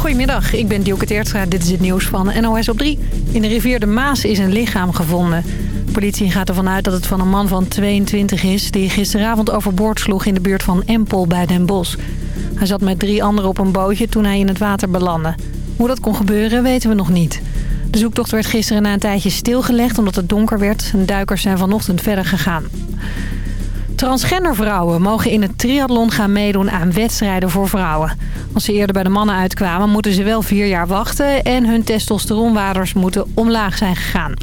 Goedemiddag, ik ben Dielke Teertstra. Dit is het nieuws van NOS op 3. In de rivier de Maas is een lichaam gevonden. De politie gaat ervan uit dat het van een man van 22 is... die gisteravond overboord sloeg in de buurt van Empel bij Den Bosch. Hij zat met drie anderen op een bootje toen hij in het water belandde. Hoe dat kon gebeuren weten we nog niet. De zoektocht werd gisteren na een tijdje stilgelegd omdat het donker werd. En duikers zijn vanochtend verder gegaan. Transgender vrouwen mogen in het triathlon gaan meedoen aan wedstrijden voor vrouwen. Als ze eerder bij de mannen uitkwamen moeten ze wel vier jaar wachten... en hun testosteronwaarders moeten omlaag zijn gegaan.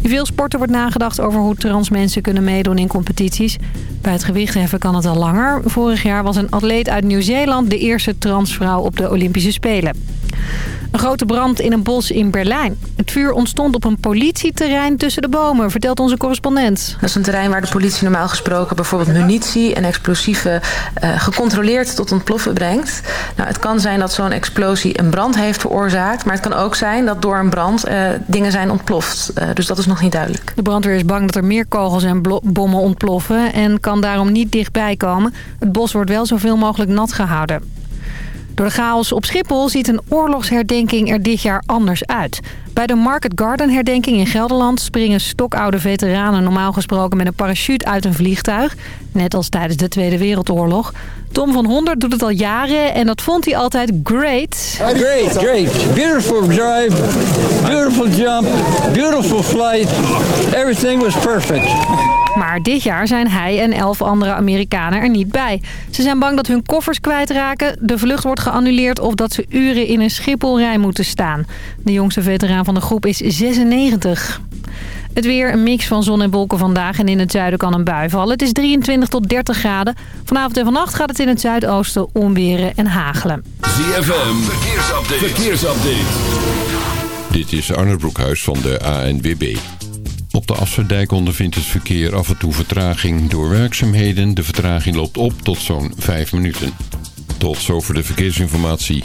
In veel sporten wordt nagedacht over hoe trans mensen kunnen meedoen in competities. Bij het gewichtheffen kan het al langer. Vorig jaar was een atleet uit Nieuw-Zeeland de eerste transvrouw op de Olympische Spelen. Een grote brand in een bos in Berlijn. Het vuur ontstond op een politieterrein tussen de bomen, vertelt onze correspondent. Dat is een terrein waar de politie normaal gesproken bijvoorbeeld munitie en explosieven uh, gecontroleerd tot ontploffen brengt. Nou, het kan zijn dat zo'n explosie een brand heeft veroorzaakt, maar het kan ook zijn dat door een brand uh, dingen zijn ontploft. Uh, dus dat is nog niet duidelijk. De brandweer is bang dat er meer kogels en bommen ontploffen en kan daarom niet dichtbij komen. Het bos wordt wel zoveel mogelijk nat gehouden. Door de chaos op Schiphol ziet een oorlogsherdenking er dit jaar anders uit. Bij de Market Garden herdenking in Gelderland springen stokoude veteranen normaal gesproken met een parachute uit een vliegtuig. Net als tijdens de Tweede Wereldoorlog. Tom van 100 doet het al jaren en dat vond hij altijd great. Great, great. Beautiful drive, beautiful jump, beautiful flight. Everything was perfect. Maar dit jaar zijn hij en elf andere Amerikanen er niet bij. Ze zijn bang dat hun koffers kwijtraken, de vlucht wordt geannuleerd... of dat ze uren in een Schipholrij moeten staan. De jongste veteraan van de groep is 96. Het weer, een mix van zon en wolken vandaag en in het zuiden kan een bui vallen. Het is 23 tot 30 graden. Vanavond en vannacht gaat het in het zuidoosten onweren en hagelen. ZFM, verkeersupdate. verkeersupdate. Dit is Arne Broekhuis van de ANWB. Op de Afsluitdijk ondervindt het verkeer af en toe vertraging door werkzaamheden. De vertraging loopt op tot zo'n 5 minuten. Tot zover de verkeersinformatie.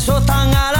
En sautant à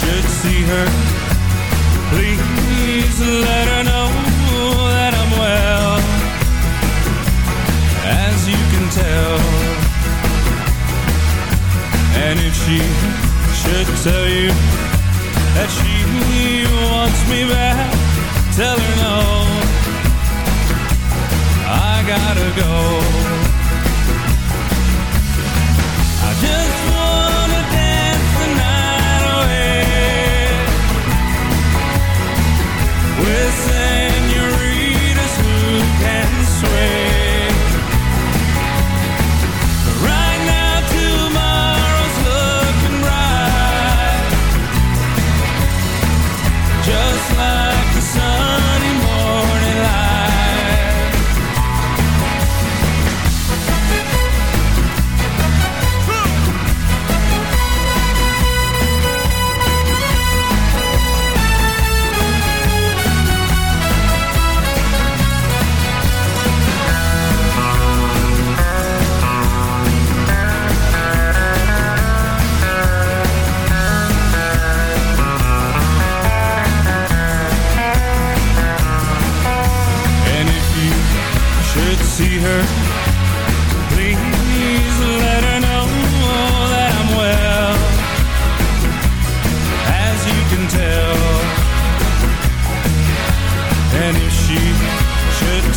should see her, please let her know that I'm well. As you can tell, and if she should tell you that she wants me back, tell her no. I gotta go. I just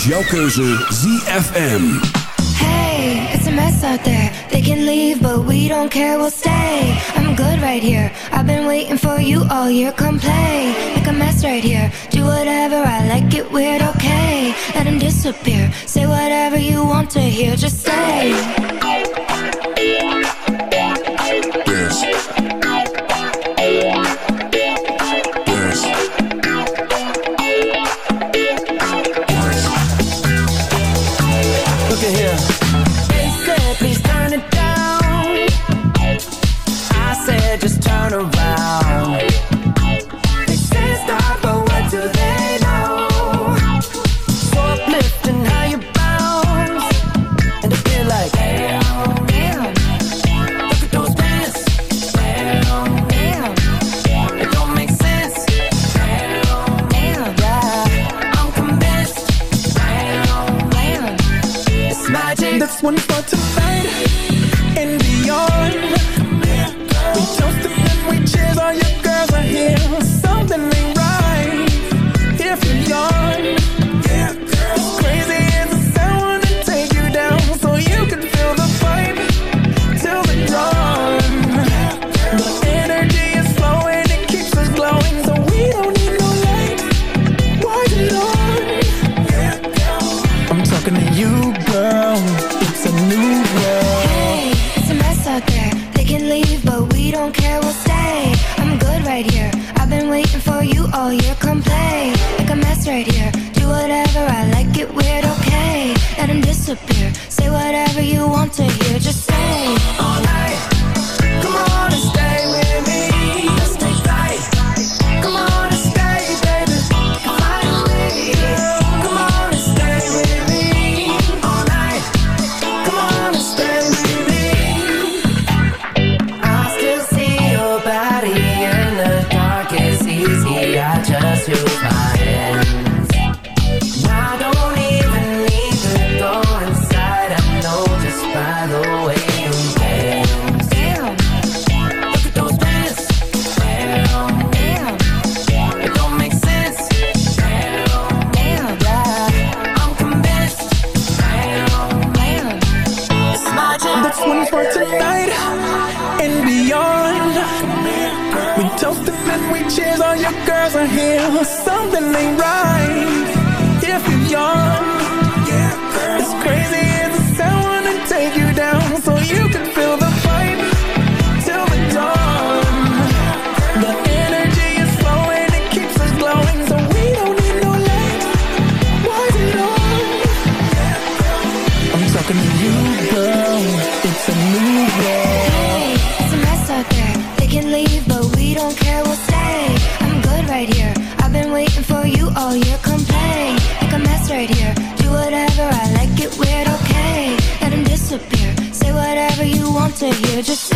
is jouw keuze ZFM. Hey, it's a mess out there. They can leave, but we don't care, we'll stay. I'm good right here. I've been waiting for you all year. Come play. Make a mess right here. Do whatever I like, it weird, okay. Let them disappear. Say whatever you want to hear, just say. girls are here, something ain't right. If you're young, yeah, girl, it's crazy. To hear, just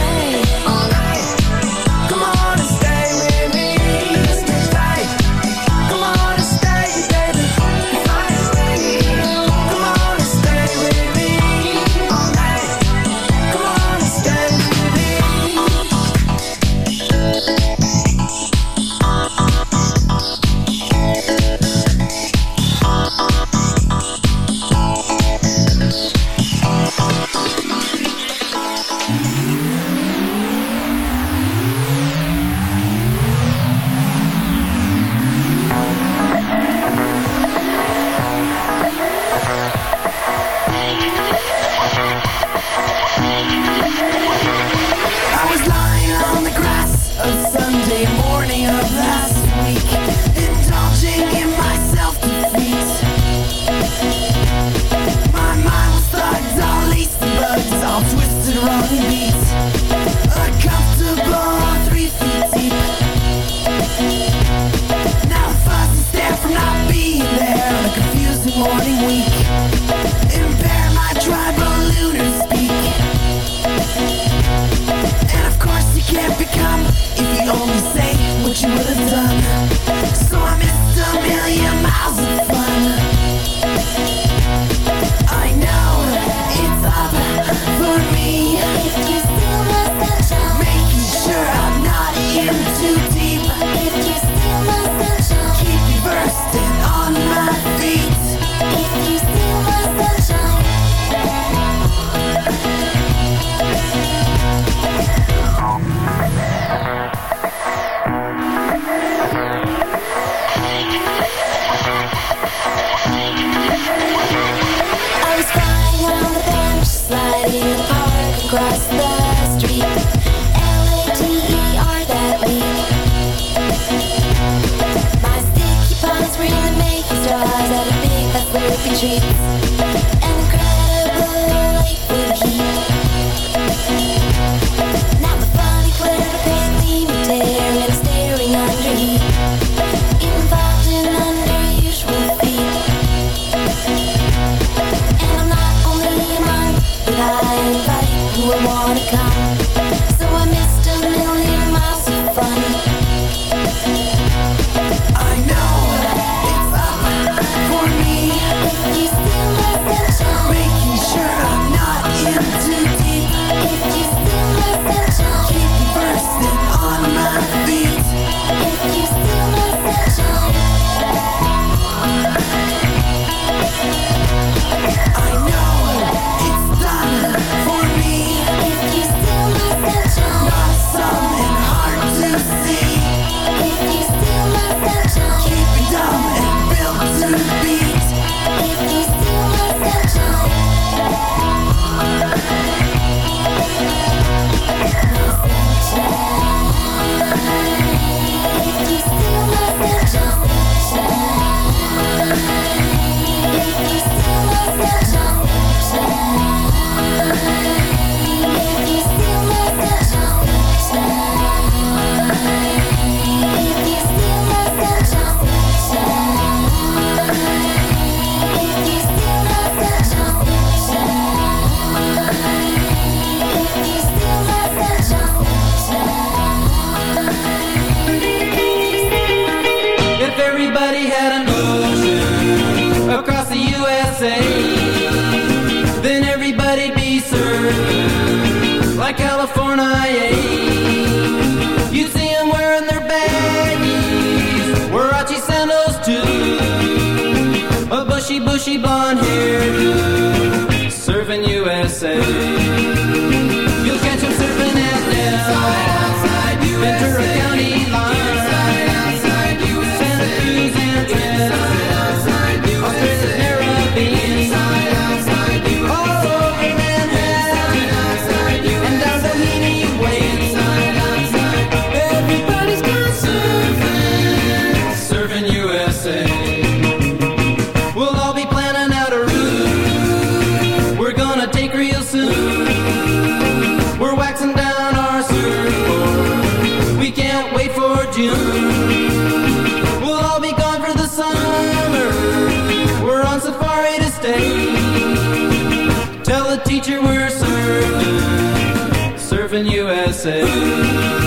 USA.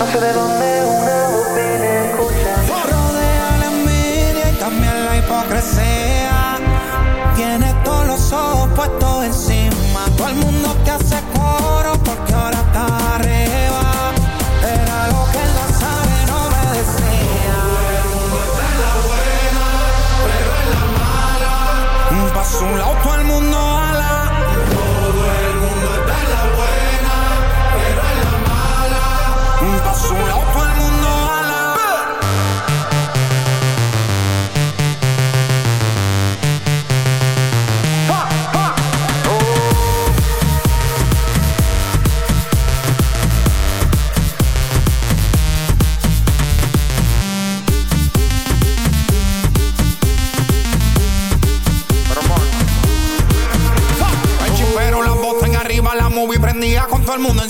I feel.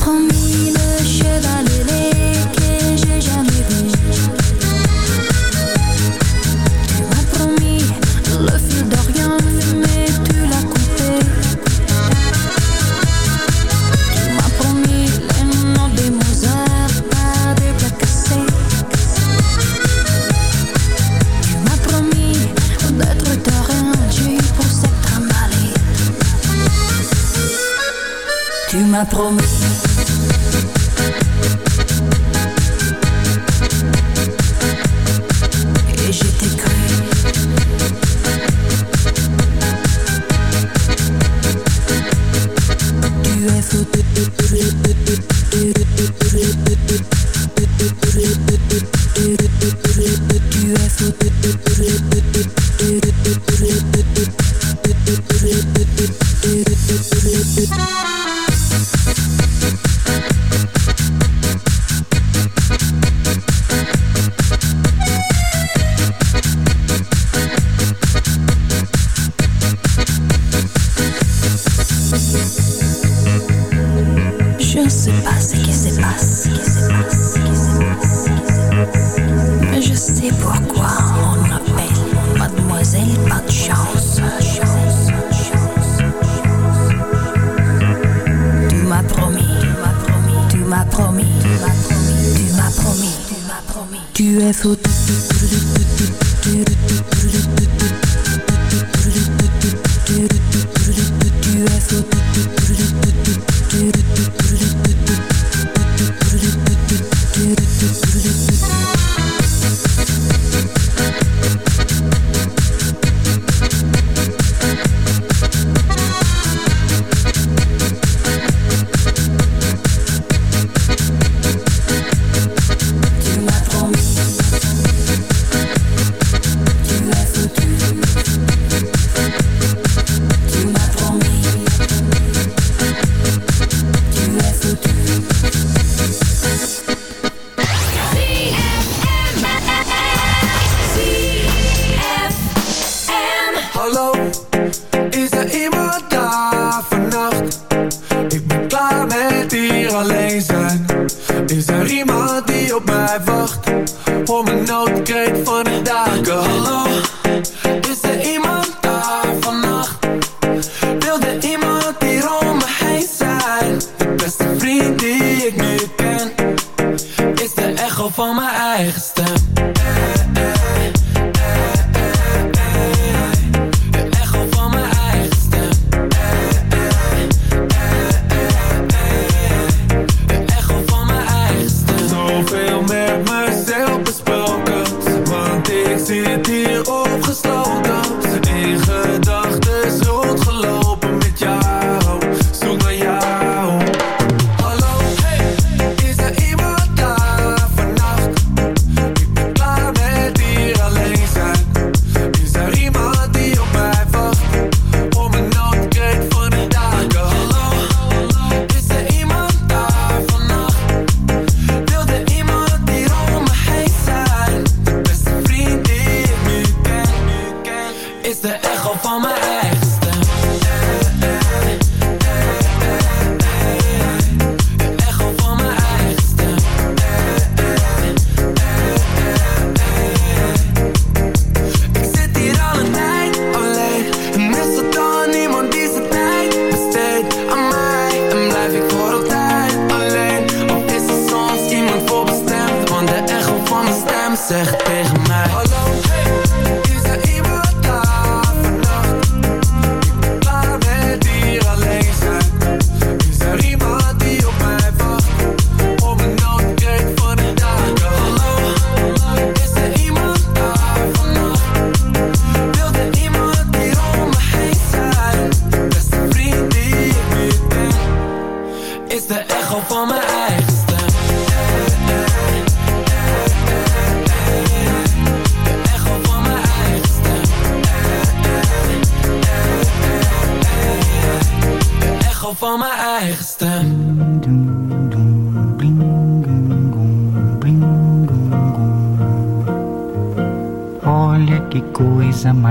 promis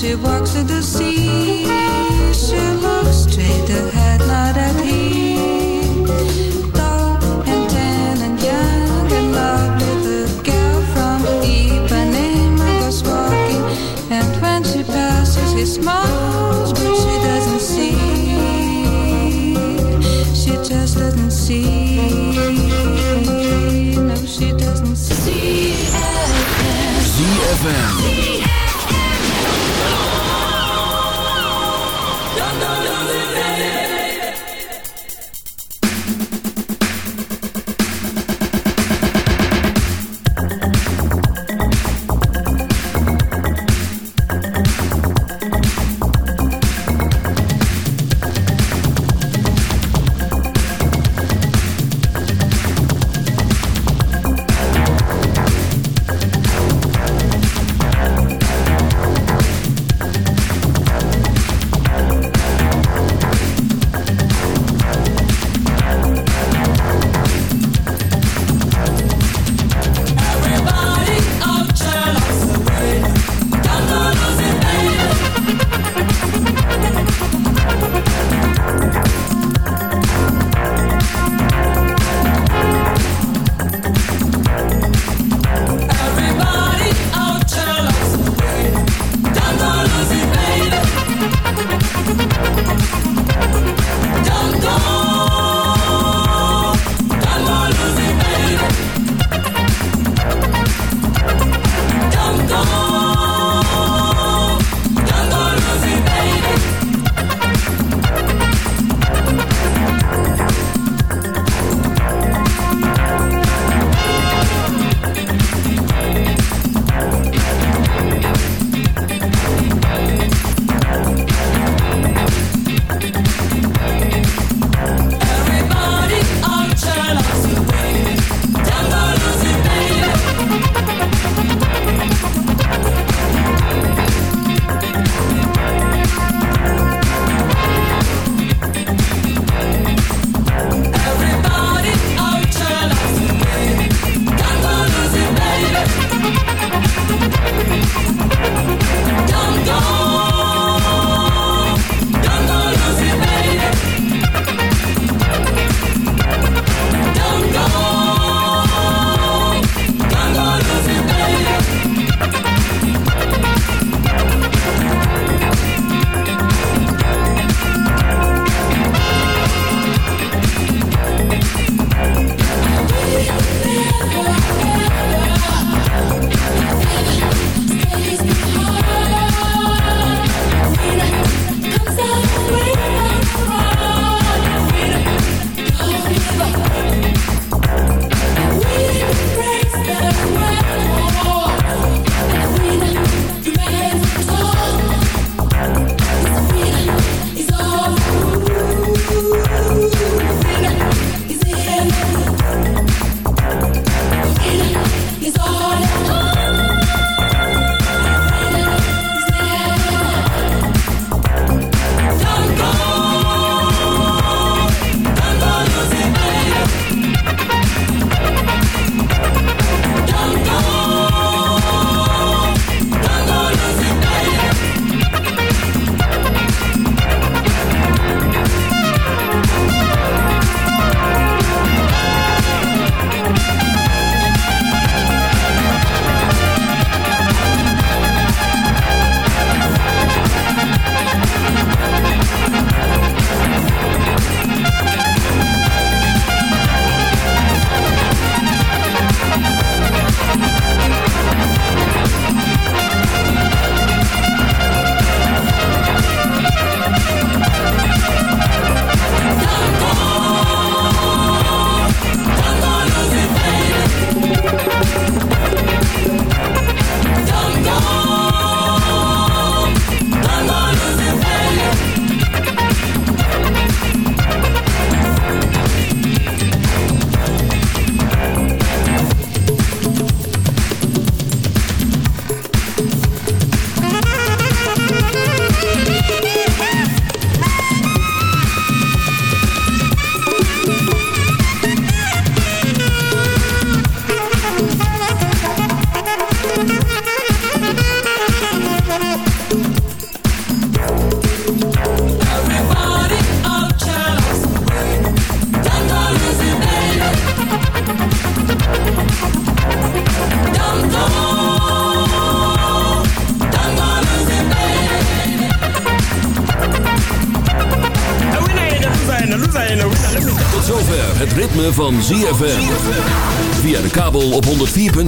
She walks to the sea. She looks straight ahead, not at him. Tall and tan and young and lovely, the girl from Ipanema goes walking. And when she passes, he smiles, but she doesn't see. She just doesn't see. No, she doesn't see. ZFM.